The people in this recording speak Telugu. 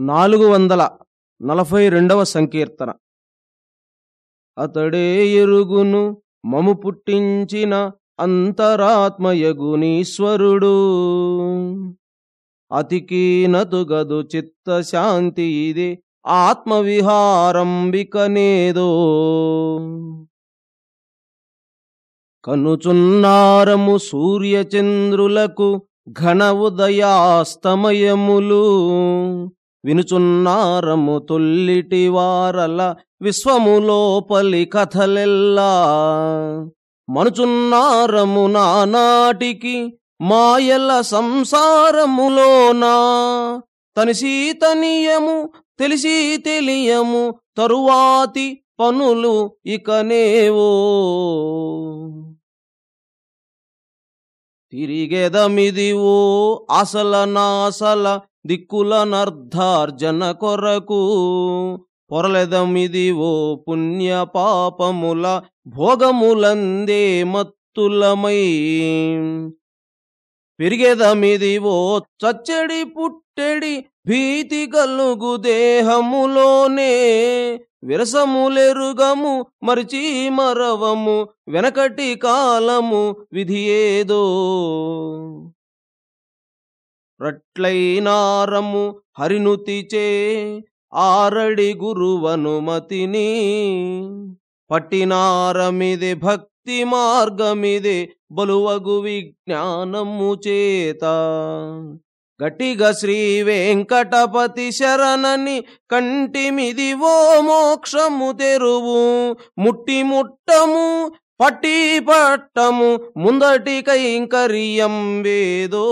నాలుగు వందల నలభై రెండవ సంకీర్తన. అతడే ఎరుగును మము పుట్టించిన అంతరాత్మయగునీశ్వరుడు. అతికీనతుగదు చిత్తశాంతి ఇది ఆత్మవిహారంబికనేదో. కనుచున్నారము సూర్యచంద్రులకు ఘన ఉదయాస్తమయములు. వినుచున్నారము తొల్లిటి వారల విశ్వములోపలి కథలెల్లా. మనుచున్నారము నానాటికి మాయల సంసారములోనా. తనిసీతనియము తెలిసి తెలియము తరువాతి పనులు ఇకనేవో. తిరిగెదమిదివో అసల నాసల దిక్కుల నర్ధార్జన కొరకు ఓ పుణ్య పాపముల భోగములందే మత్తులమై. పెరిగెదమిదివో చచ్చడి పుట్టెడి భీతి కలుగు దేహములోనే విరసములెరుగము మరిచి మరవము వెనకటి కాలము విధి ఏదో రట్లైనారము హరినుతిచే ఆరడి గురువనుమతిని పట్టినారమిది భక్తి మార్గమిది బలువగు విజ్ఞానము చేత. గట్టిగా శ్రీ వెంకటపతి శరణని కంటిమిది ఓ మోక్షము తెరువు. ముట్టి ముట్టము పట్టి పట్టము ముందటి కైంకర్యం వేదో.